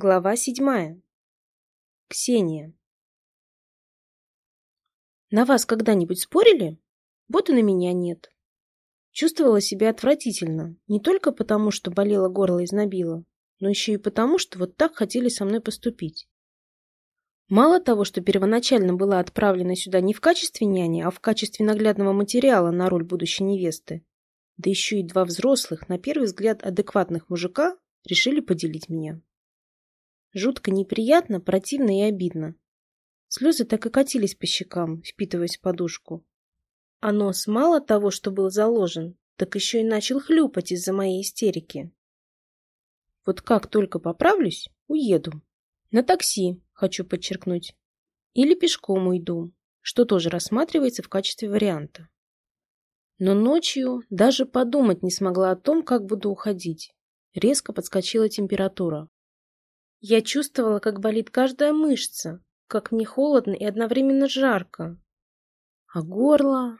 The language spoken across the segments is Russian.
Глава седьмая. Ксения. На вас когда-нибудь спорили? Вот и на меня нет. Чувствовала себя отвратительно, не только потому, что болело горло и знобило, но еще и потому, что вот так хотели со мной поступить. Мало того, что первоначально была отправлена сюда не в качестве няни, а в качестве наглядного материала на роль будущей невесты, да еще и два взрослых, на первый взгляд адекватных мужика, решили поделить меня. Жутко неприятно, противно и обидно. Слезы так и катились по щекам, впитываясь в подушку. А нос мало того, что был заложен, так еще и начал хлюпать из-за моей истерики. Вот как только поправлюсь, уеду. На такси, хочу подчеркнуть. Или пешком уйду, что тоже рассматривается в качестве варианта. Но ночью даже подумать не смогла о том, как буду уходить. Резко подскочила температура. Я чувствовала, как болит каждая мышца, как мне холодно и одновременно жарко. А горло...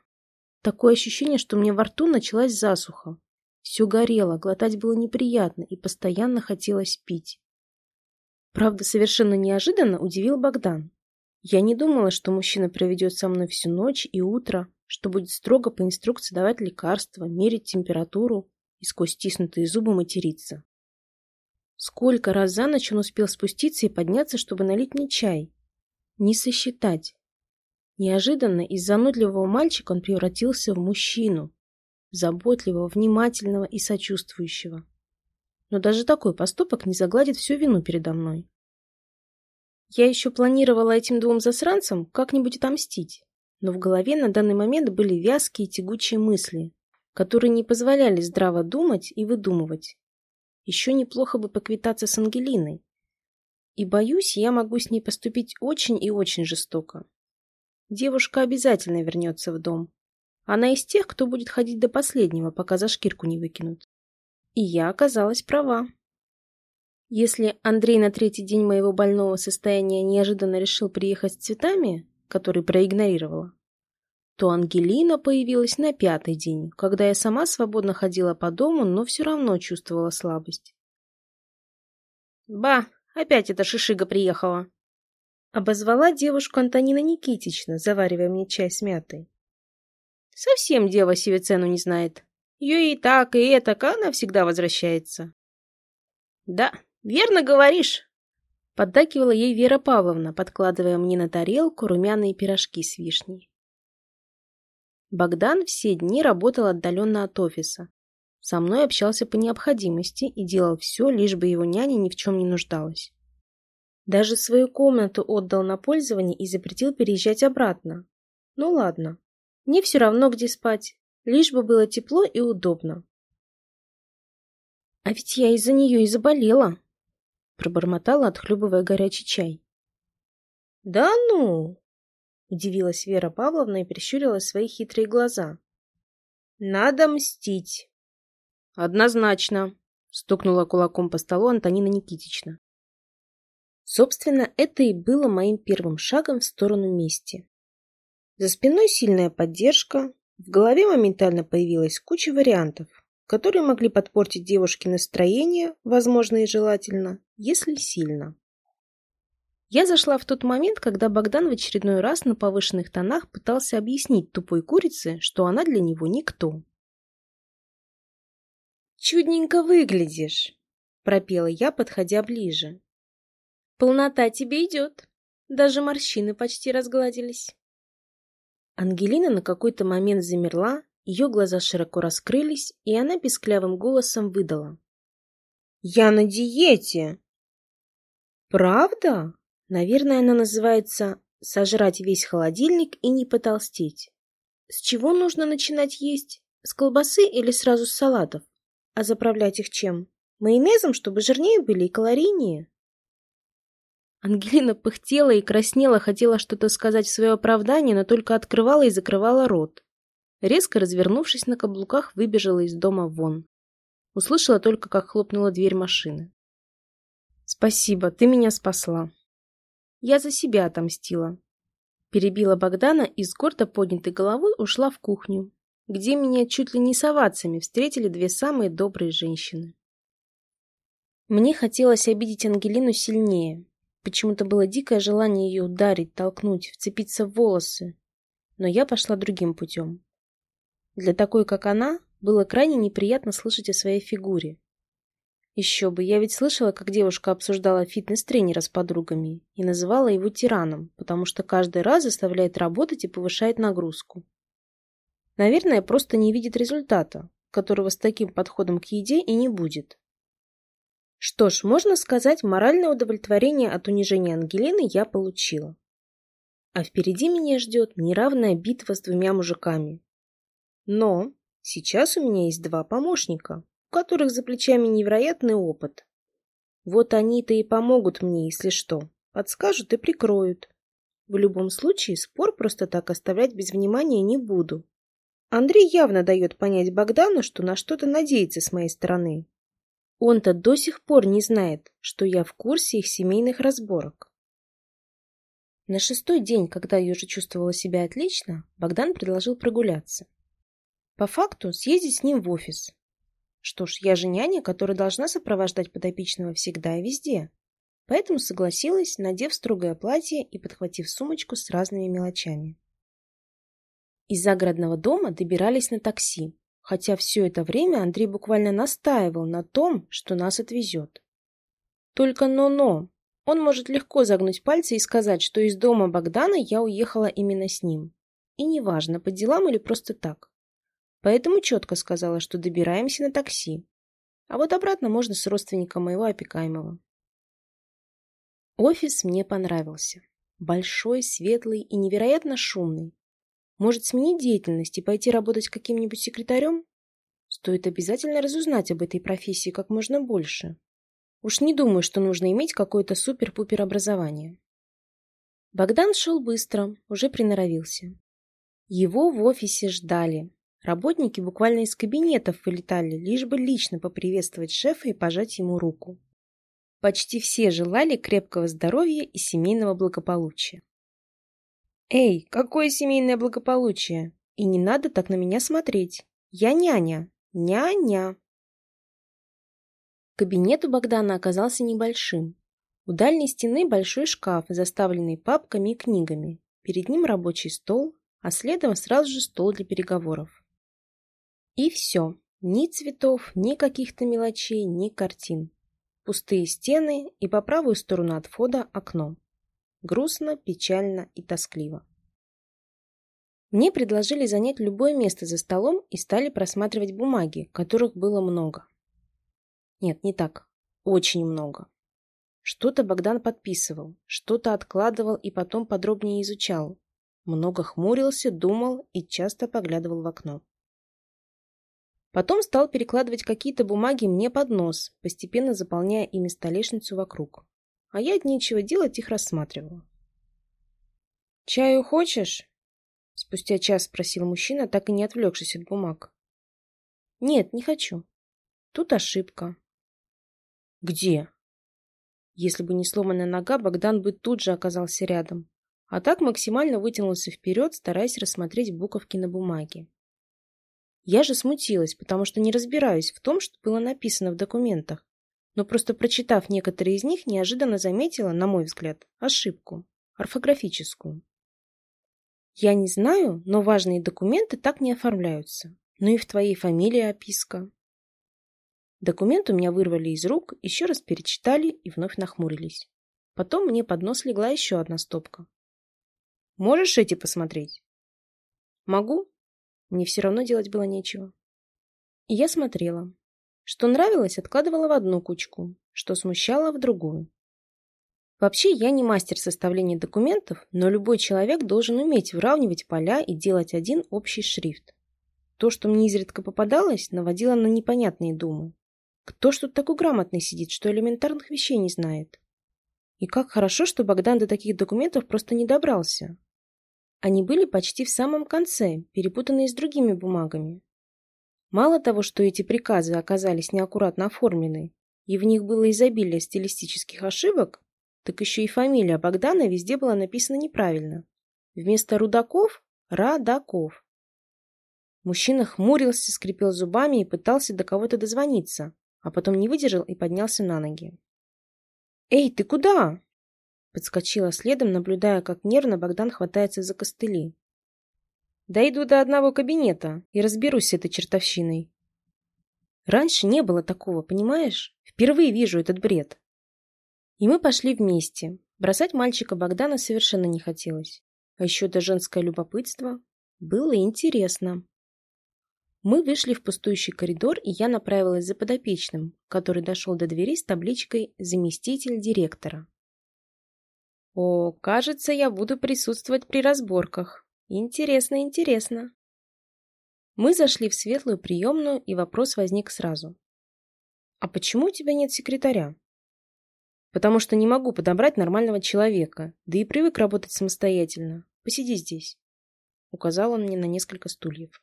Такое ощущение, что меня во рту началась засуха. Все горело, глотать было неприятно и постоянно хотелось пить. Правда, совершенно неожиданно удивил Богдан. Я не думала, что мужчина проведет со мной всю ночь и утро, что будет строго по инструкции давать лекарства, мерить температуру и сквозь стиснутые зубы материться. Сколько раз за ночь он успел спуститься и подняться, чтобы налить мне чай? Не сосчитать. Неожиданно из занудливого мальчика он превратился в мужчину, заботливого, внимательного и сочувствующего. Но даже такой поступок не загладит всю вину передо мной. Я еще планировала этим двум засранцам как-нибудь отомстить, но в голове на данный момент были вязкие тягучие мысли, которые не позволяли здраво думать и выдумывать. Еще неплохо бы поквитаться с Ангелиной. И боюсь, я могу с ней поступить очень и очень жестоко. Девушка обязательно вернется в дом. Она из тех, кто будет ходить до последнего, пока за шкирку не выкинут. И я оказалась права. Если Андрей на третий день моего больного состояния неожиданно решил приехать с цветами, которые проигнорировала, то Ангелина появилась на пятый день, когда я сама свободно ходила по дому, но все равно чувствовала слабость. «Ба, опять эта шишига приехала!» Обозвала девушку Антонина Никитична, заваривая мне чай с мятой. Совсем дева себе цену не знает. Ее и так, и это, она всегда возвращается. Да, верно говоришь. Поддакивала ей Вера Павловна, подкладывая мне на тарелку румяные пирожки с вишней. Богдан все дни работал отдаленно от офиса. Со мной общался по необходимости и делал все, лишь бы его няня ни в чем не нуждалась. Даже свою комнату отдал на пользование и запретил переезжать обратно. Ну ладно, мне все равно, где спать, лишь бы было тепло и удобно. А ведь я из-за нее и заболела, пробормотала, отхлебывая горячий чай. Да ну! Удивилась Вера Павловна и прищурила свои хитрые глаза. Надо мстить. Однозначно, стукнула кулаком по столу Антонина Никитична. Собственно, это и было моим первым шагом в сторону мести. За спиной сильная поддержка, в голове моментально появилась куча вариантов, которые могли подпортить девушке настроение, возможно и желательно, если сильно. Я зашла в тот момент, когда Богдан в очередной раз на повышенных тонах пытался объяснить тупой курице, что она для него никто. «Чудненько выглядишь», — пропела я, подходя ближе. Полнота тебе идет. Даже морщины почти разгладились. Ангелина на какой-то момент замерла, ее глаза широко раскрылись, и она писклявым голосом выдала. «Я на диете!» «Правда?» Наверное, она называется «сожрать весь холодильник и не потолстеть». С чего нужно начинать есть? С колбасы или сразу с салатов? А заправлять их чем? Майонезом, чтобы жирнее были и калорийнее? Ангелина пыхтела и краснела, хотела что-то сказать в свое оправдание, но только открывала и закрывала рот. Резко развернувшись на каблуках, выбежала из дома вон. Услышала только, как хлопнула дверь машины. «Спасибо, ты меня спасла. Я за себя отомстила». Перебила Богдана и с гордо поднятой головой ушла в кухню, где меня чуть ли не с встретили две самые добрые женщины. Мне хотелось обидеть Ангелину сильнее. Почему-то было дикое желание ее ударить, толкнуть, вцепиться в волосы. Но я пошла другим путем. Для такой, как она, было крайне неприятно слышать о своей фигуре. Еще бы, я ведь слышала, как девушка обсуждала фитнес-тренера с подругами и называла его тираном, потому что каждый раз заставляет работать и повышает нагрузку. Наверное, просто не видит результата, которого с таким подходом к еде и не будет. Что ж, можно сказать, моральное удовлетворение от унижения Ангелины я получила. А впереди меня ждет неравная битва с двумя мужиками. Но сейчас у меня есть два помощника, у которых за плечами невероятный опыт. Вот они-то и помогут мне, если что. Подскажут и прикроют. В любом случае, спор просто так оставлять без внимания не буду. Андрей явно дает понять Богдану, что на что-то надеется с моей стороны. Он-то до сих пор не знает, что я в курсе их семейных разборок. На шестой день, когда я уже чувствовала себя отлично, Богдан предложил прогуляться. По факту съездить с ним в офис. Что ж, я же няня, которая должна сопровождать подопечного всегда и везде. Поэтому согласилась, надев строгое платье и подхватив сумочку с разными мелочами. Из загородного дома добирались на такси, хотя все это время Андрей буквально настаивал на том, что нас отвезет. Только но-но. Он может легко загнуть пальцы и сказать, что из дома Богдана я уехала именно с ним. И неважно, по делам или просто так. Поэтому четко сказала, что добираемся на такси. А вот обратно можно с родственником моего опекаемого. Офис мне понравился. Большой, светлый и невероятно шумный. Может, сменить деятельность и пойти работать каким-нибудь секретарем? Стоит обязательно разузнать об этой профессии как можно больше. Уж не думаю, что нужно иметь какое-то супер-пупер образование. Богдан шел быстро, уже приноровился. Его в офисе ждали. Работники буквально из кабинетов вылетали, лишь бы лично поприветствовать шефа и пожать ему руку. Почти все желали крепкого здоровья и семейного благополучия. «Эй, какое семейное благополучие! И не надо так на меня смотреть! Я няня! Няня!» Кабинет у Богдана оказался небольшим. У дальней стены большой шкаф, заставленный папками и книгами. Перед ним рабочий стол, а следом сразу же стол для переговоров. И все. Ни цветов, ни каких-то мелочей, ни картин. Пустые стены и по правую сторону от входа окно. Грустно, печально и тоскливо. Мне предложили занять любое место за столом и стали просматривать бумаги, которых было много. Нет, не так. Очень много. Что-то Богдан подписывал, что-то откладывал и потом подробнее изучал. Много хмурился, думал и часто поглядывал в окно. Потом стал перекладывать какие-то бумаги мне под нос, постепенно заполняя ими столешницу вокруг а я от нечего делать их рассматривала. «Чаю хочешь?» Спустя час спросил мужчина, так и не отвлекшись от бумаг. «Нет, не хочу. Тут ошибка». «Где?» Если бы не сломанная нога, Богдан бы тут же оказался рядом. А так максимально вытянулся вперед, стараясь рассмотреть буковки на бумаге. Я же смутилась, потому что не разбираюсь в том, что было написано в документах но просто прочитав некоторые из них, неожиданно заметила, на мой взгляд, ошибку, орфографическую. Я не знаю, но важные документы так не оформляются. Ну и в твоей фамилии описка. Документ у меня вырвали из рук, еще раз перечитали и вновь нахмурились. Потом мне под нос легла еще одна стопка. Можешь эти посмотреть? Могу. Мне все равно делать было нечего. И я смотрела. Что нравилось, откладывала в одну кучку, что смущало в другую. Вообще, я не мастер составления документов, но любой человек должен уметь выравнивать поля и делать один общий шрифт. То, что мне изредка попадалось, наводило на непонятные думы. Кто ж тут такой грамотный сидит, что элементарных вещей не знает? И как хорошо, что Богдан до таких документов просто не добрался. Они были почти в самом конце, перепутанные с другими бумагами. Мало того, что эти приказы оказались неаккуратно оформлены, и в них было изобилие стилистических ошибок, так еще и фамилия Богдана везде была написана неправильно. Вместо Рудаков – Радаков. Мужчина хмурился, скрипел зубами и пытался до кого-то дозвониться, а потом не выдержал и поднялся на ноги. «Эй, ты куда?» Подскочила следом, наблюдая, как нервно Богдан хватается за костыли. «Дойду до одного кабинета и разберусь с этой чертовщиной». Раньше не было такого, понимаешь? Впервые вижу этот бред. И мы пошли вместе. Бросать мальчика Богдана совершенно не хотелось. А еще до женское любопытство. Было интересно. Мы вышли в пустующий коридор, и я направилась за подопечным, который дошел до двери с табличкой «Заместитель директора». О, кажется, я буду присутствовать при разборках. Интересно, интересно. Мы зашли в светлую приемную, и вопрос возник сразу. «А почему у тебя нет секретаря?» «Потому что не могу подобрать нормального человека, да и привык работать самостоятельно. Посиди здесь». Указал он мне на несколько стульев.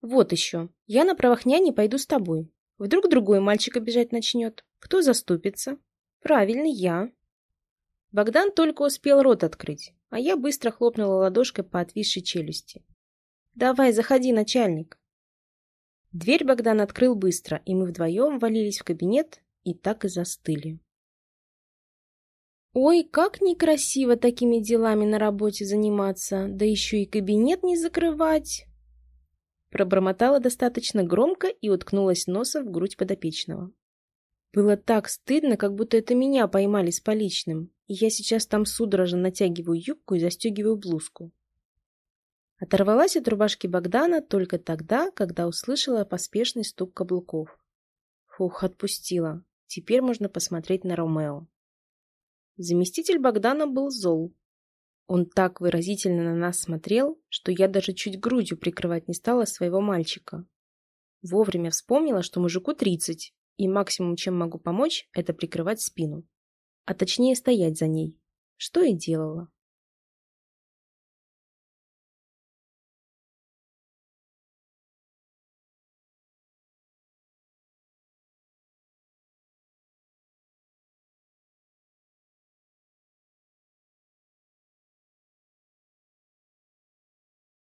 «Вот еще. Я на правах няни пойду с тобой. Вдруг другой мальчик обижать начнет. Кто заступится?» «Правильно, я». Богдан только успел рот открыть, а я быстро хлопнула ладошкой по отвисшей челюсти. «Давай, заходи, начальник!» Дверь Богдан открыл быстро, и мы вдвоем валились в кабинет и так и застыли. «Ой, как некрасиво такими делами на работе заниматься, да еще и кабинет не закрывать!» Пробормотала достаточно громко и уткнулась носом в грудь подопечного. Было так стыдно, как будто это меня поймали с поличным, и я сейчас там судорожно натягиваю юбку и застегиваю блузку. Оторвалась от рубашки Богдана только тогда, когда услышала поспешный стук каблуков. Фух, отпустила. Теперь можно посмотреть на Ромео. Заместитель Богдана был зол. Он так выразительно на нас смотрел, что я даже чуть грудью прикрывать не стала своего мальчика. Вовремя вспомнила, что мужику тридцать, и максимум, чем могу помочь, это прикрывать спину. А точнее стоять за ней. Что и делала.